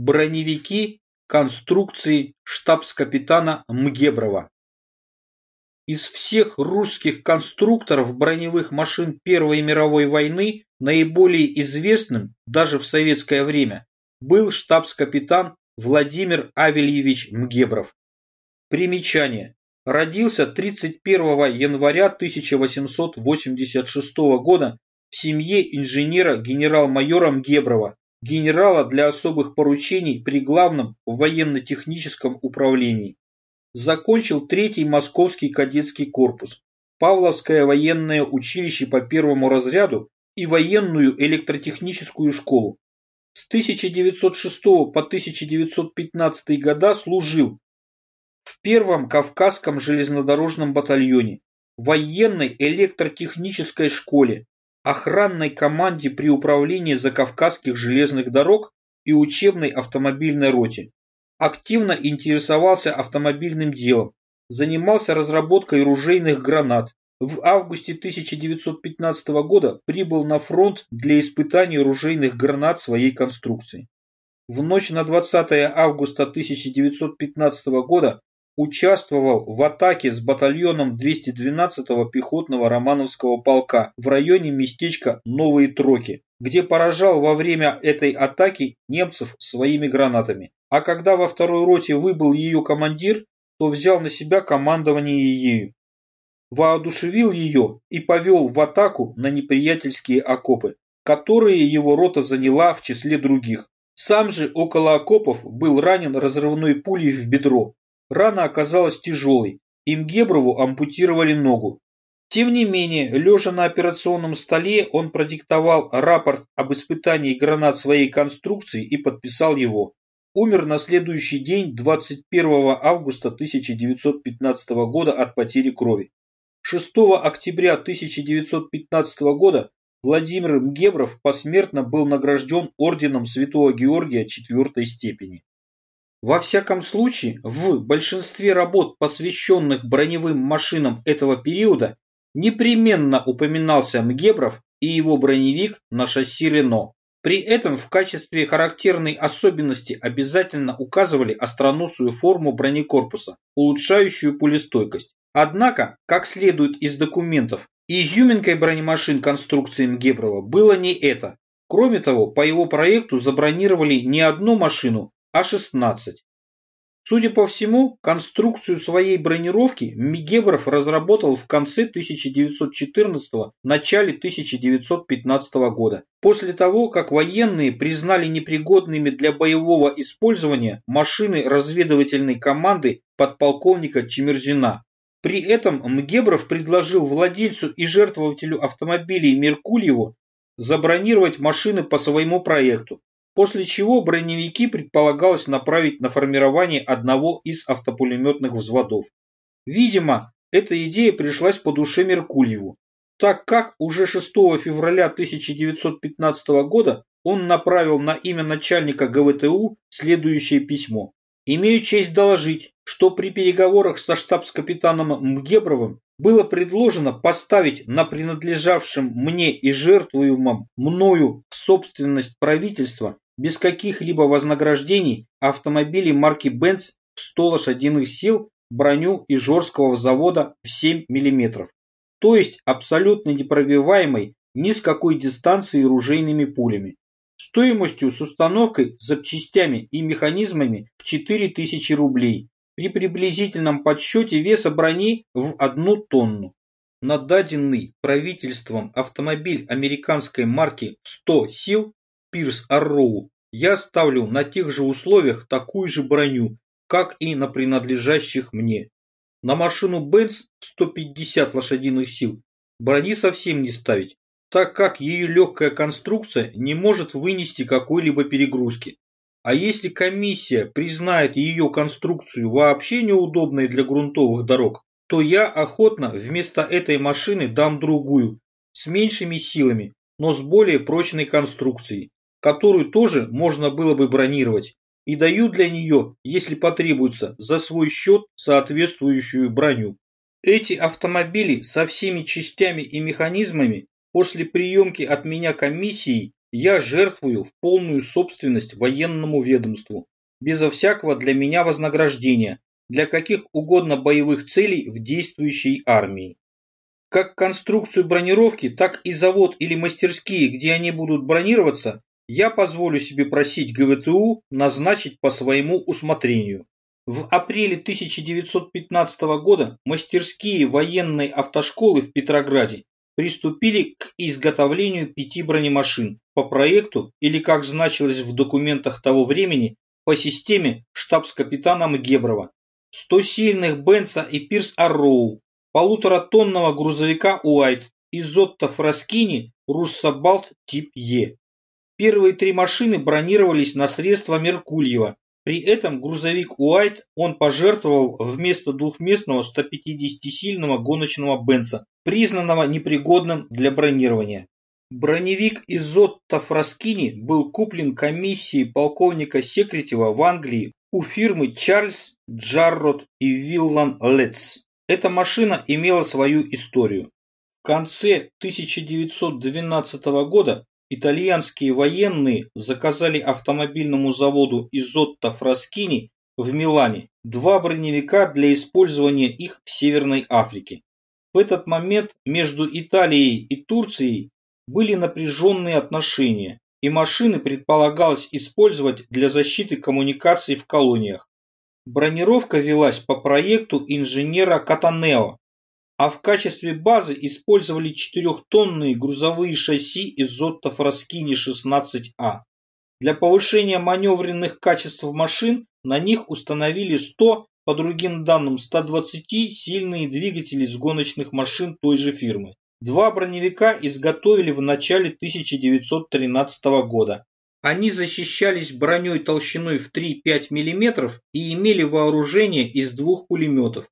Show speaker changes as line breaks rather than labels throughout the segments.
Броневики конструкции штабс-капитана Мгеброва. Из всех русских конструкторов броневых машин Первой мировой войны наиболее известным, даже в советское время, был штабс-капитан Владимир Авельевич Мгебров. Примечание. Родился 31 января 1886 года в семье инженера генерал-майора Мгеброва, генерала для особых поручений при Главном военно-техническом управлении. Закончил третий Московский кадетский корпус, Павловское военное училище по первому разряду и военную электротехническую школу. С 1906 по 1915 года служил в первом Кавказском железнодорожном батальоне, военной электротехнической школе, охранной команде при управлении Закавказских железных дорог и учебной автомобильной роте. Активно интересовался автомобильным делом, занимался разработкой ружейных гранат. В августе 1915 года прибыл на фронт для испытаний ружейных гранат своей конструкции. В ночь на 20 августа 1915 года участвовал в атаке с батальоном 212-го пехотного Романовского полка в районе местечка Новые Троки, где поражал во время этой атаки немцев своими гранатами. А когда во второй роте выбыл ее командир, то взял на себя командование ею. Воодушевил ее и повел в атаку на неприятельские окопы, которые его рота заняла в числе других. Сам же около окопов был ранен разрывной пулей в бедро, Рана оказалась тяжелой, и Мгеброву ампутировали ногу. Тем не менее, лежа на операционном столе, он продиктовал рапорт об испытании гранат своей конструкции и подписал его. Умер на следующий день, 21 августа 1915 года от потери крови. 6 октября 1915 года Владимир Мгебров посмертно был награжден орденом Святого Георгия четвертой степени. Во всяком случае, в большинстве работ, посвященных броневым машинам этого периода, непременно упоминался Мгебров и его броневик на шасси Рено. При этом в качестве характерной особенности обязательно указывали остроносую форму бронекорпуса, улучшающую пулестойкость. Однако, как следует из документов, изюминкой бронемашин конструкции Мгеброва было не это. Кроме того, по его проекту забронировали не одну машину, а-16. Судя по всему, конструкцию своей бронировки Мигебров разработал в конце 1914 начале 1915 года, после того, как военные признали непригодными для боевого использования машины разведывательной команды подполковника Чемерзина. При этом Мгебров предложил владельцу и жертвователю автомобилей Меркульеву забронировать машины по своему проекту, после чего броневики предполагалось направить на формирование одного из автопулеметных взводов. Видимо, эта идея пришлась по душе Меркульеву, так как уже 6 февраля 1915 года он направил на имя начальника ГВТУ следующее письмо. Имею честь доложить, что при переговорах со штабс-капитаном Мгебровым было предложено поставить на принадлежавшем мне и жертвуемом мною собственность правительства без каких-либо вознаграждений автомобили марки Benz в 100 лошадиных сил, броню Ижорского завода в 7 мм. То есть абсолютно непробиваемой ни с какой дистанции ружейными пулями. Стоимостью с установкой, запчастями и механизмами в 4000 рублей при приблизительном подсчете веса брони в одну тонну. На даденный правительством автомобиль американской марки 100 сил Пирс Арроу, я ставлю на тех же условиях такую же броню, как и на принадлежащих мне. На машину Benz 150 лошадиных сил брони совсем не ставить, так как ее легкая конструкция не может вынести какой-либо перегрузки. А если комиссия признает ее конструкцию вообще неудобной для грунтовых дорог, то я охотно вместо этой машины дам другую, с меньшими силами, но с более прочной конструкцией которую тоже можно было бы бронировать, и даю для нее, если потребуется, за свой счет соответствующую броню. Эти автомобили со всеми частями и механизмами после приемки от меня комиссией я жертвую в полную собственность военному ведомству, безо всякого для меня вознаграждения, для каких угодно боевых целей в действующей армии. Как конструкцию бронировки, так и завод или мастерские, где они будут бронироваться, я позволю себе просить ГВТУ назначить по своему усмотрению. В апреле 1915 года мастерские военной автошколы в Петрограде приступили к изготовлению пяти бронемашин по проекту или, как значилось в документах того времени, по системе штабс-капитана Мгеброва, 100 сильных Бенца и Пирс Арроу, полуторатонного грузовика Уайт и Зотто Фраскини Руссобалт тип Е. Первые три машины бронировались на средства Меркульева. При этом грузовик Уайт он пожертвовал вместо двухместного 150-сильного гоночного Бенца, признанного непригодным для бронирования. Броневик Изотто Фраскини был куплен комиссией полковника Секретева в Англии у фирмы Чарльз Джаррот и Виллан Летц. Эта машина имела свою историю. В конце 1912 года итальянские военные заказали автомобильному заводу Изотто Фраскини в Милане два броневика для использования их в Северной Африке. В этот момент между Италией и Турцией были напряженные отношения, и машины предполагалось использовать для защиты коммуникаций в колониях. Бронировка велась по проекту инженера Катанео, а в качестве базы использовали четырехтонные грузовые шасси Изотто Фраскини 16А. Для повышения маневренных качеств машин на них установили 100, по другим данным 120 сильные двигатели с гоночных машин той же фирмы. Два броневика изготовили в начале 1913 года. Они защищались броней толщиной в 3-5 мм и имели вооружение из двух пулеметов.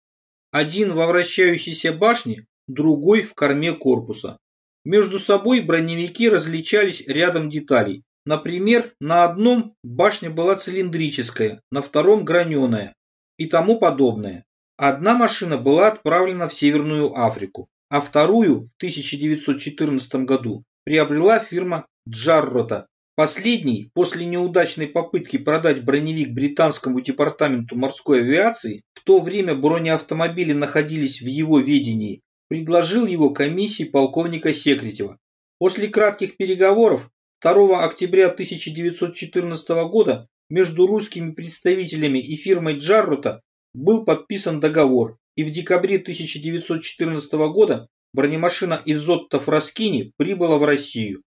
Один во вращающейся башне, другой в корме корпуса. Между собой броневики различались рядом деталей. Например, на одном башня была цилиндрическая, на втором граненая и тому подобное. Одна машина была отправлена в Северную Африку а вторую в 1914 году приобрела фирма Джаррота. Последний, после неудачной попытки продать броневик британскому департаменту морской авиации, в то время бронеавтомобили находились в его ведении, предложил его комиссии полковника Секретева. После кратких переговоров 2 октября 1914 года между русскими представителями и фирмой Джаррота был подписан договор, и в декабре 1914 года бронемашина Изотто Фраскини прибыла в Россию.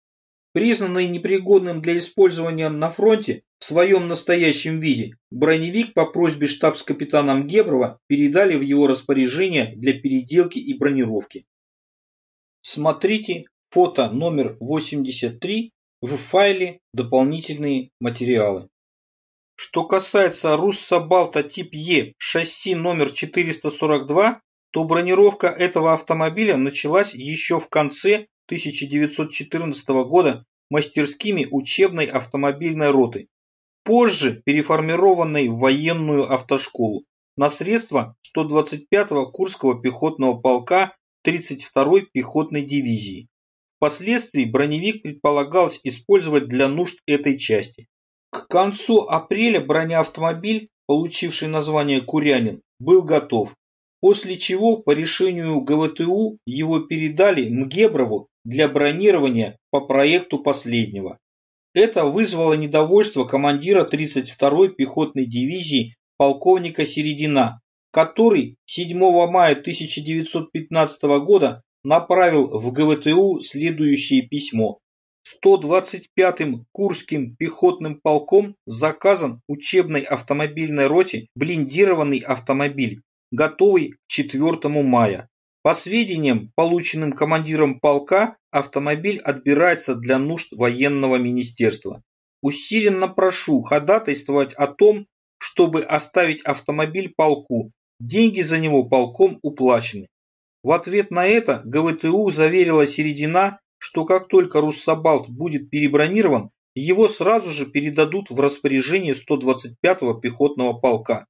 Признанный непригодным для использования на фронте в своем настоящем виде, броневик по просьбе штабс-капитана Мгеброва передали в его распоряжение для переделки и бронировки. Смотрите фото номер 83 в файле «Дополнительные материалы». Что касается Руссобалта тип Е шасси номер 442, то бронировка этого автомобиля началась еще в конце 1914 года мастерскими учебной автомобильной роты, позже переформированной в военную автошколу на средства 125-го Курского пехотного полка 32-й пехотной дивизии. Впоследствии броневик предполагалось использовать для нужд этой части. К концу апреля бронеавтомобиль, получивший название «Курянин», был готов, после чего по решению ГВТУ его передали МГЕБРову для бронирования по проекту последнего. Это вызвало недовольство командира 32-й пехотной дивизии полковника Середина, который 7 мая 1915 года направил в ГВТУ следующее письмо 125-м Курским пехотным полком заказан учебной автомобильной роте блиндированный автомобиль, готовый к 4 мая. По сведениям, полученным командиром полка, автомобиль отбирается для нужд военного министерства. Усиленно прошу ходатайствовать о том, чтобы оставить автомобиль полку. Деньги за него полком уплачены. В ответ на это ГВТУ заверила Середина, что как только Руссобалт будет перебронирован, его сразу же передадут в распоряжение 125-го пехотного полка.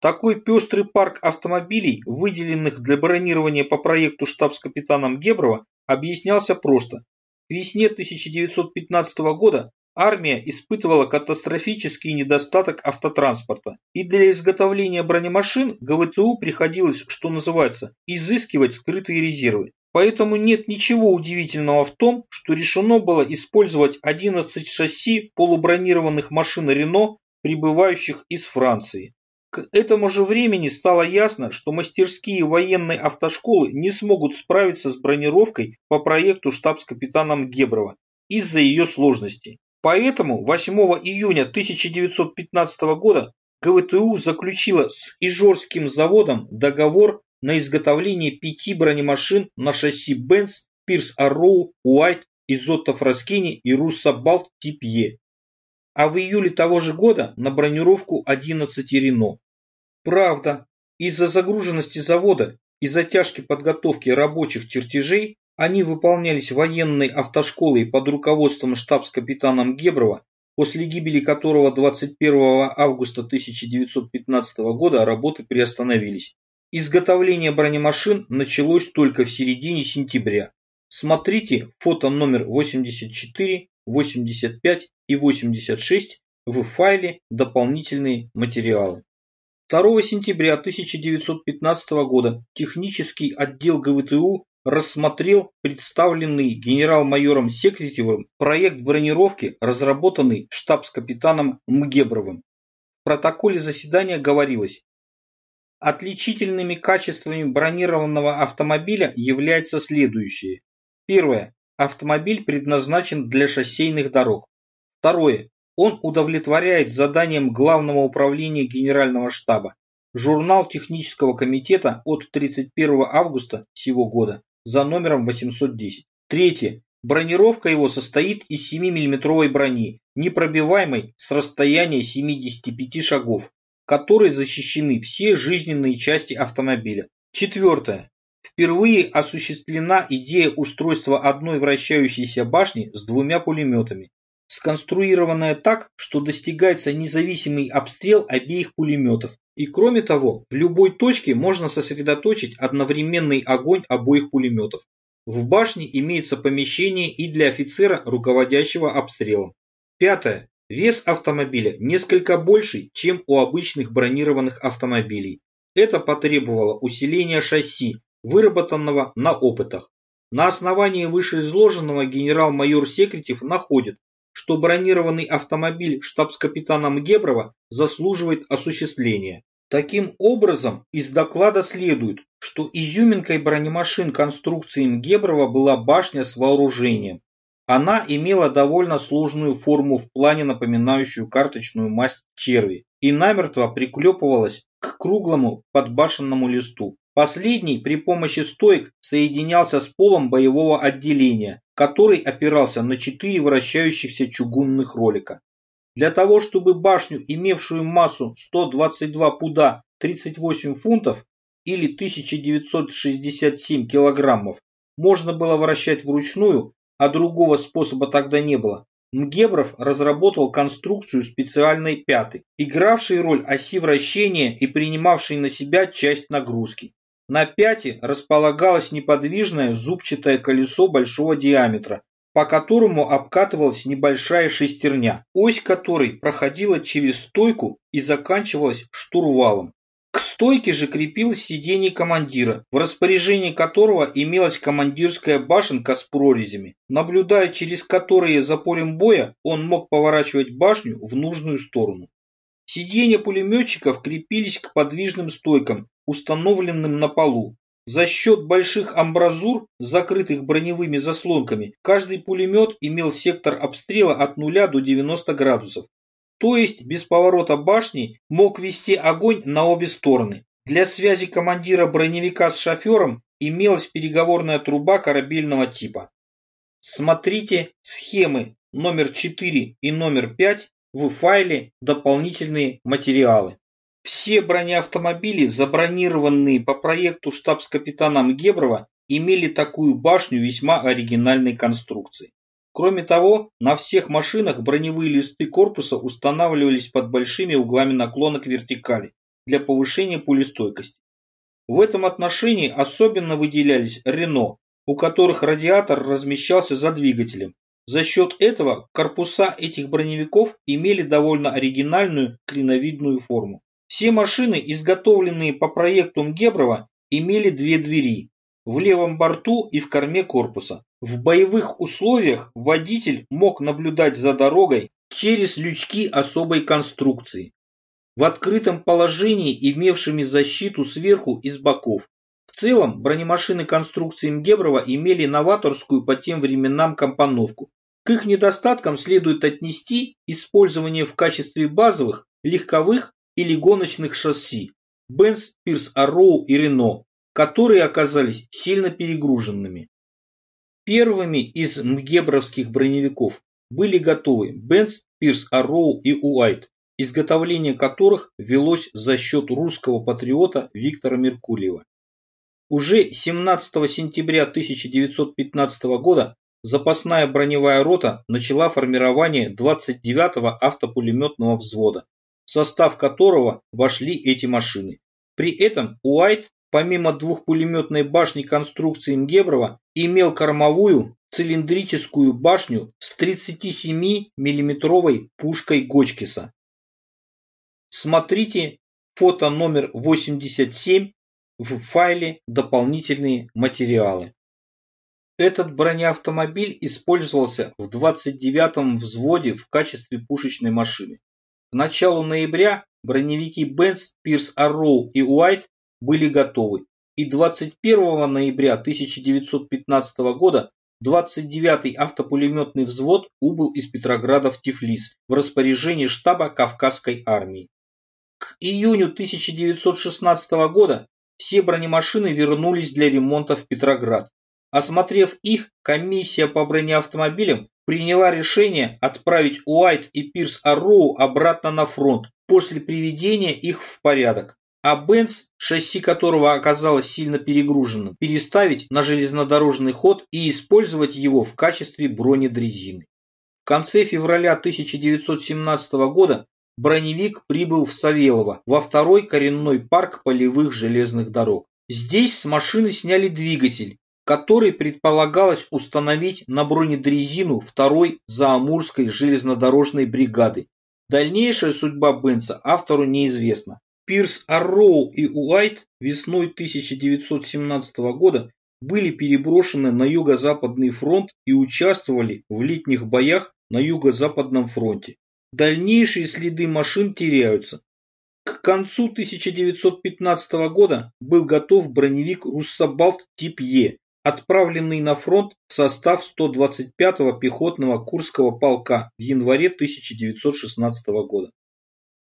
Такой пестрый парк автомобилей, выделенных для бронирования по проекту штабс-капитаном Геброва, объяснялся просто. К весне 1915 года армия испытывала катастрофический недостаток автотранспорта, и для изготовления бронемашин ГВТУ приходилось, что называется, изыскивать скрытые резервы. Поэтому нет ничего удивительного в том, что решено было использовать 11 шасси полубронированных машин Рено, прибывающих из Франции. К этому же времени стало ясно, что мастерские военной автошколы не смогут справиться с бронировкой по проекту штабс-капитаном Геброва из-за ее сложностей. Поэтому 8 июня 1915 года ГВТУ заключила с Ижорским заводом договор на изготовление пяти бронемашин на шасси Бенц, Пирс Арроу, Уайт, Изотто Фраскини и Руссобалт тип Е. А в июле того же года на бронировку 11 Рено. Правда, из-за загруженности завода и затяжки подготовки рабочих чертежей они выполнялись военной автошколой под руководством штабс-капитаном Геброва, после гибели которого 21 августа 1915 года работы приостановились. Изготовление бронемашин началось только в середине сентября. Смотрите фото номер 84, 85 и 86 в файле «Дополнительные материалы». 2 сентября 1915 года технический отдел ГВТУ рассмотрел представленный генерал-майором Секретевым проект бронировки, разработанный штабс-капитаном Мгебровым. В протоколе заседания говорилось, Отличительными качествами бронированного автомобиля является следующее. Первое. Автомобиль предназначен для шоссейных дорог. Второе. Он удовлетворяет заданиям Главного управления Генерального штаба. Журнал технического комитета от 31 августа сего года за номером 810. Третье. Бронировка его состоит из 7-мм брони, непробиваемой с расстояния 75 шагов, которой защищены все жизненные части автомобиля. Четвертое. Впервые осуществлена идея устройства одной вращающейся башни с двумя пулеметами, сконструированная так, что достигается независимый обстрел обеих пулеметов. И кроме того, в любой точке можно сосредоточить одновременный огонь обоих пулеметов. В башне имеется помещение и для офицера, руководящего обстрелом. Пятое. Вес автомобиля несколько больше, чем у обычных бронированных автомобилей. Это потребовало усиления шасси, выработанного на опытах. На основании вышеизложенного генерал-майор Секретев находит, что бронированный автомобиль штабс-капитаном Геброва заслуживает осуществления. Таким образом, из доклада следует, что изюминкой бронемашин конструкции Геброва была башня с вооружением. Она имела довольно сложную форму в плане напоминающую карточную масть черви и намертво приклепывалась к круглому подбашенному листу. Последний при помощи стоек соединялся с полом боевого отделения, который опирался на четыре вращающихся чугунных ролика. Для того, чтобы башню, имевшую массу 122 пуда 38 фунтов или 1967 килограммов, можно было вращать вручную, а другого способа тогда не было, Мгебров разработал конструкцию специальной пяты, игравшей роль оси вращения и принимавшей на себя часть нагрузки. На пяте располагалось неподвижное зубчатое колесо большого диаметра, по которому обкатывалась небольшая шестерня, ось которой проходила через стойку и заканчивалась штурвалом. К стойке же крепилось сиденье командира, в распоряжении которого имелась командирская башенка с прорезями, наблюдая через которые за полем боя он мог поворачивать башню в нужную сторону. Сиденья пулеметчиков крепились к подвижным стойкам, установленным на полу. За счет больших амбразур, закрытых броневыми заслонками, каждый пулемет имел сектор обстрела от 0 до 90 градусов. То есть без поворота башни мог вести огонь на обе стороны. Для связи командира броневика с шофером имелась переговорная труба корабельного типа. Смотрите схемы номер 4 и номер 5 в файле «Дополнительные материалы». Все бронеавтомобили, забронированные по проекту штабс-капитаном Геброва, имели такую башню весьма оригинальной конструкции. Кроме того, на всех машинах броневые листы корпуса устанавливались под большими углами наклона к вертикали для повышения пулестойкости. В этом отношении особенно выделялись Рено, у которых радиатор размещался за двигателем. За счет этого корпуса этих броневиков имели довольно оригинальную клиновидную форму. Все машины, изготовленные по проекту Мгеброва, имели две двери в левом борту и в корме корпуса. В боевых условиях водитель мог наблюдать за дорогой через лючки особой конструкции, в открытом положении имевшими защиту сверху и с боков. В целом бронемашины конструкции Мгеброва имели новаторскую по тем временам компоновку. К их недостаткам следует отнести использование в качестве базовых, легковых или гоночных шасси Benz, Pierce Arrow и Renault, которые оказались сильно перегруженными. Первыми из мгебровских броневиков были готовы Benz, Pierce Arrow и Уайт, изготовление которых велось за счет русского патриота Виктора Меркулиева. Уже 17 сентября 1915 года запасная броневая рота начала формирование 29-го автопулеметного взвода, в состав которого вошли эти машины. При этом Уайт, помимо двухпулеметной башни конструкции Нгеброва, имел кормовую цилиндрическую башню с 37 миллиметровой пушкой Гочкиса. Смотрите фото номер 87 в файле «Дополнительные материалы». Этот бронеавтомобиль использовался в 29-м взводе в качестве пушечной машины. К началу ноября броневики Бенц, Пирс Арроу и Уайт были готовы, и 21 ноября 1915 года 29-й автопулеметный взвод убыл из Петрограда в Тифлис в распоряжении штаба Кавказской армии. К июню 1916 года все бронемашины вернулись для ремонта в Петроград. Осмотрев их, комиссия по бронеавтомобилям приняла решение отправить Уайт и Пирс Арроу обратно на фронт после приведения их в порядок, а Бенц, шасси которого оказалось сильно перегруженным, переставить на железнодорожный ход и использовать его в качестве бронедрезины. В конце февраля 1917 года броневик прибыл в Савелово, во второй коренной парк полевых железных дорог. Здесь с машины сняли двигатель, который предполагалось установить на бронедрезину второй Заамурской железнодорожной бригады. Дальнейшая судьба Бенца автору неизвестна. Пирс Арроу и Уайт весной 1917 года были переброшены на Юго-Западный фронт и участвовали в летних боях на Юго-Западном фронте. Дальнейшие следы машин теряются. К концу 1915 года был готов броневик «Руссобалт» тип Е, отправленный на фронт в состав 125-го пехотного Курского полка в январе 1916 года.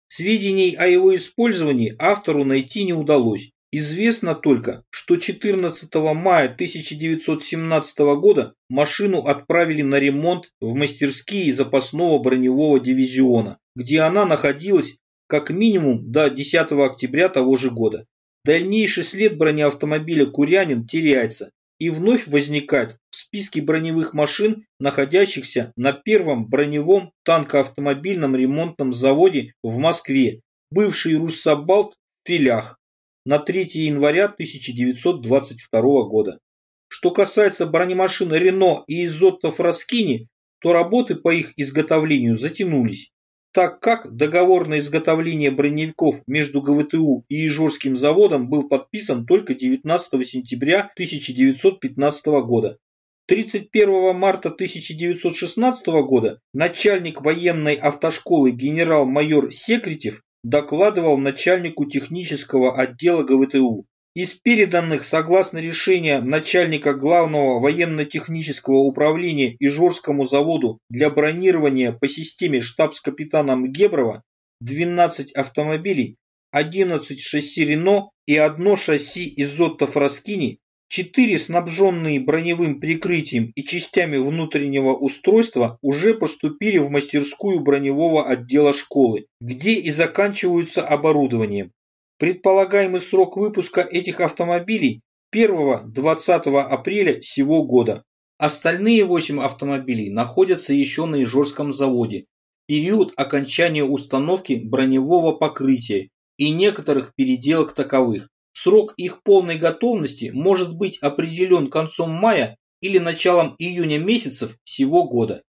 Сведений о его использовании автору найти не удалось. Известно только, что 14 мая 1917 года машину отправили на ремонт в мастерские запасного броневого дивизиона, где она находилась как минимум до 10 октября того же года. Дальнейший след бронеавтомобиля «Курянин» теряется, и вновь возникать в списке броневых машин, находящихся на первом броневом танкоавтомобильном ремонтном заводе в Москве, бывший Руссобалт в Филях, на 3 января 1922 года. Что касается бронемашин Рено и Изотто Фраскини, то работы по их изготовлению затянулись так как договор на изготовление броневиков между ГВТУ и Ижорским заводом был подписан только 19 сентября 1915 года. 31 марта 1916 года начальник военной автошколы генерал-майор Секретев докладывал начальнику технического отдела ГВТУ. Из переданных согласно решению начальника главного военно-технического управления Ижорскому заводу для бронирования по системе штабс-капитана Мгеброва 12 автомобилей, 11 шасси Рено и одно шасси Изотто Фраскини, 4 снабженные броневым прикрытием и частями внутреннего устройства уже поступили в мастерскую броневого отдела школы, где и заканчиваются оборудованием. Предполагаемый срок выпуска этих автомобилей 1-20 апреля сего года. Остальные 8 автомобилей находятся еще на Ижорском заводе. Период окончания установки броневого покрытия и некоторых переделок таковых. Срок их полной готовности может быть определен концом мая или началом июня месяцев всего года.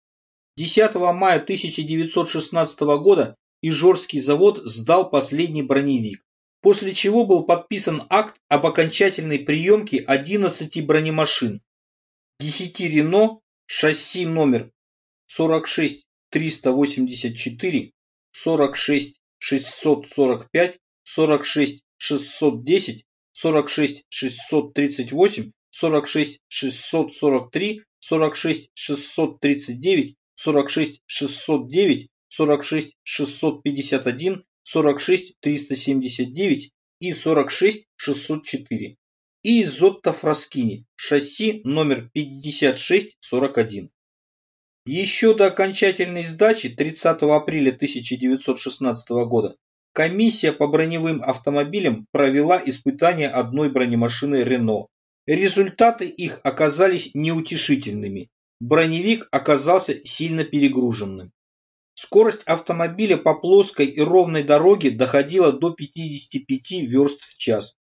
10 мая 1916 года Ижорский завод сдал последний броневик, после чего был подписан акт об окончательной приемке 11 бронемашин, 10 Рено, шасси номер 46 384, 46 645, 46 610, 46 638, 46 643, 46 639, 46 609, 46 651, 46 379 и 46 604. И Зотто Фраскини, шасси номер 5641. Еще до окончательной сдачи 30 апреля 1916 года комиссия по броневым автомобилям провела испытания одной бронемашины «Рено». Результаты их оказались неутешительными. Броневик оказался сильно перегруженным. Скорость автомобиля по плоской и ровной дороге доходила до 55 верст в час.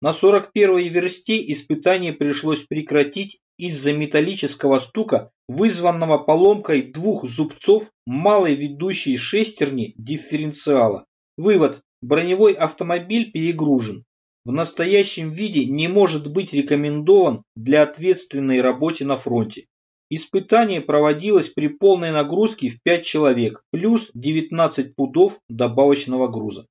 На 41-й версте испытание пришлось прекратить из-за металлического стука, вызванного поломкой двух зубцов малой ведущей шестерни дифференциала. Вывод. Броневой автомобиль перегружен. В настоящем виде не может быть рекомендован для ответственной работы на фронте. Испытание проводилось при полной нагрузке в 5 человек, плюс 19 пудов добавочного груза.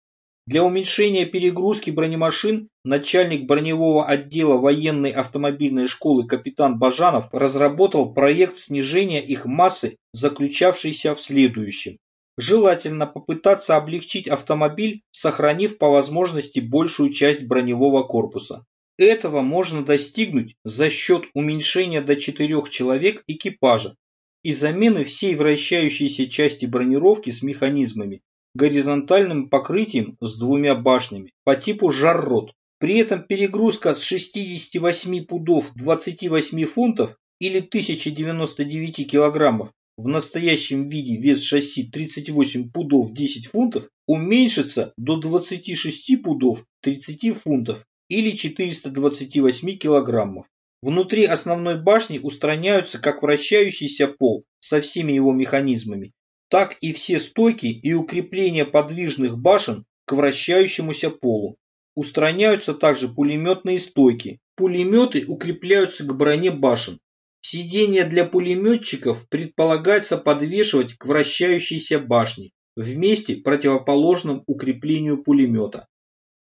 Для уменьшения перегрузки бронемашин начальник броневого отдела военной автомобильной школы капитан Бажанов разработал проект снижения их массы, заключавшийся в следующем. Желательно попытаться облегчить автомобиль, сохранив по возможности большую часть броневого корпуса. Этого можно достигнуть за счет уменьшения до 4 человек экипажа и замены всей вращающейся части бронировки с механизмами, горизонтальным покрытием с двумя башнями по типу жаррот. При этом перегрузка с 68 пудов 28 фунтов или 1099 килограммов в настоящем виде вес шасси 38 пудов 10 фунтов уменьшится до 26 пудов 30 фунтов или 428 килограммов. Внутри основной башни устраняются как вращающийся пол со всеми его механизмами, так и все стойки и укрепления подвижных башен к вращающемуся полу. Устраняются также пулеметные стойки. Пулеметы укрепляются к броне башен. Сиденья для пулеметчиков предполагается подвешивать к вращающейся башне в месте противоположном укреплению пулемета.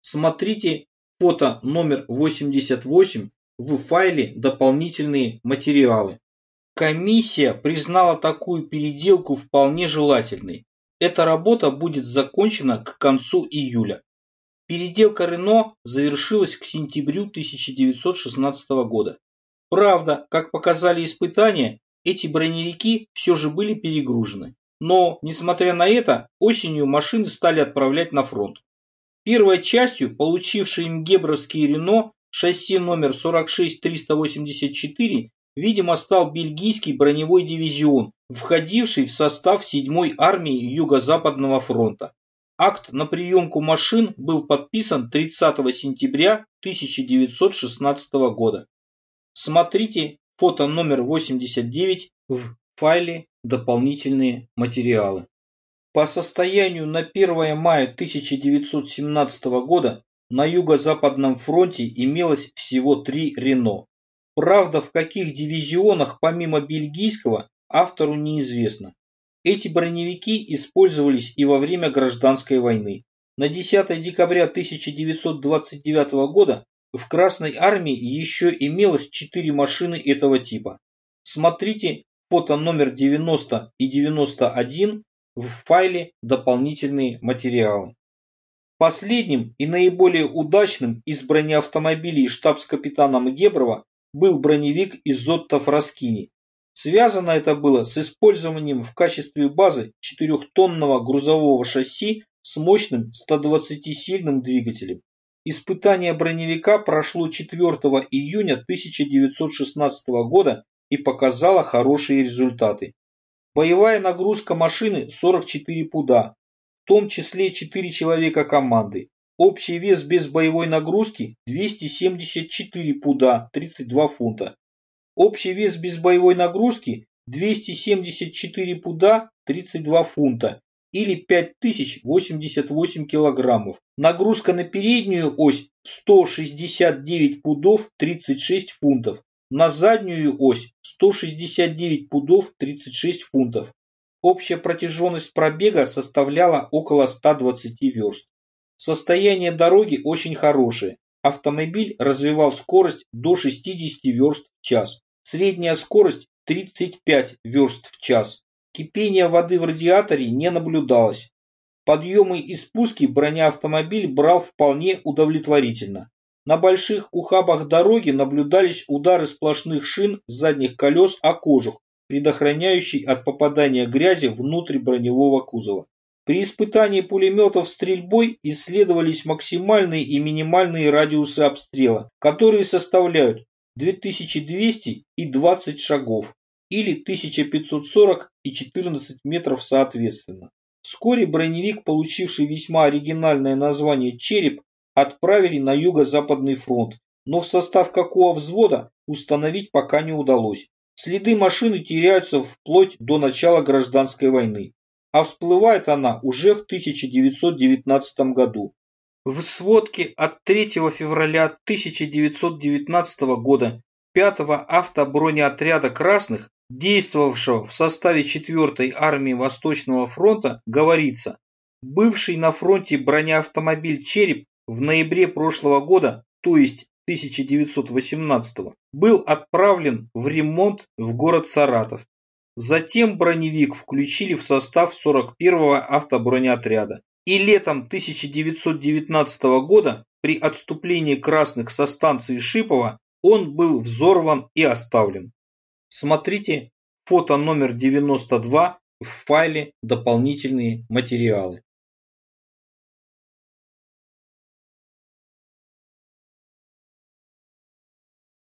Смотрите Фото номер 88 в файле «Дополнительные материалы». Комиссия признала такую переделку вполне желательной. Эта работа будет закончена к концу июля. Переделка Рено завершилась к сентябрю 1916 года. Правда, как показали испытания, эти броневики все же были перегружены. Но, несмотря на это, осенью машины стали отправлять на фронт. Первой частью, получившей им гебровский Рено, шасси номер 46384, видимо, стал бельгийский броневой дивизион, входивший в состав 7-й армии Юго-Западного фронта. Акт на приемку машин был подписан 30 сентября 1916 года. Смотрите фото номер 89 в файле «Дополнительные материалы». По состоянию на 1 мая 1917 года на Юго-Западном фронте имелось всего три «Рено». Правда, в каких дивизионах помимо бельгийского автору неизвестно. Эти броневики использовались и во время гражданской войны. На 10 декабря 1929 года в Красной армии еще имелось четыре машины этого типа. Смотрите фото номер 90 и 91 в файле «Дополнительные материалы». Последним и наиболее удачным из бронеавтомобилей штабс-капитаном Геброва был броневик из Зотто Фраскини. Связано это было с использованием в качестве базы четырехтонного грузового шасси с мощным 120-сильным двигателем. Испытание броневика прошло 4 июня 1916 года и показало хорошие результаты. Боевая нагрузка машины 44 пуда, в том числе 4 человека команды. Общий вес без боевой нагрузки 274 пуда 32 фунта. Общий вес без боевой нагрузки 274 пуда 32 фунта или 5088 килограммов. Нагрузка на переднюю ось 169 пудов 36 фунтов. На заднюю ось 169 пудов 36 фунтов. Общая протяженность пробега составляла около 120 верст. Состояние дороги очень хорошее. Автомобиль развивал скорость до 60 верст в час. Средняя скорость 35 верст в час. Кипения воды в радиаторе не наблюдалось. Подъемы и спуски бронеавтомобиль брал вполне удовлетворительно. На больших ухабах дороги наблюдались удары сплошных шин задних колес о кожух, предохраняющий от попадания грязи внутрь броневого кузова. При испытании пулеметов стрельбой исследовались максимальные и минимальные радиусы обстрела, которые составляют 2200 и 20 шагов или 1540 и 14 метров соответственно. Вскоре броневик, получивший весьма оригинальное название «Череп», отправили на юго-западный фронт, но в состав какого взвода установить пока не удалось. Следы машины теряются вплоть до начала гражданской войны, а всплывает она уже в 1919 году. В сводке от 3 февраля 1919 года 5-го автобронеотряда «Красных» действовавшего в составе 4-й армии Восточного фронта, говорится, бывший на фронте бронеавтомобиль «Череп» в ноябре прошлого года, то есть 1918 был отправлен в ремонт в город Саратов. Затем броневик включили в состав 41-го автобронеотряда. И летом 1919 года при отступлении красных со станции Шипова он был взорван и оставлен. Смотрите фото номер 92 в файле «Дополнительные материалы».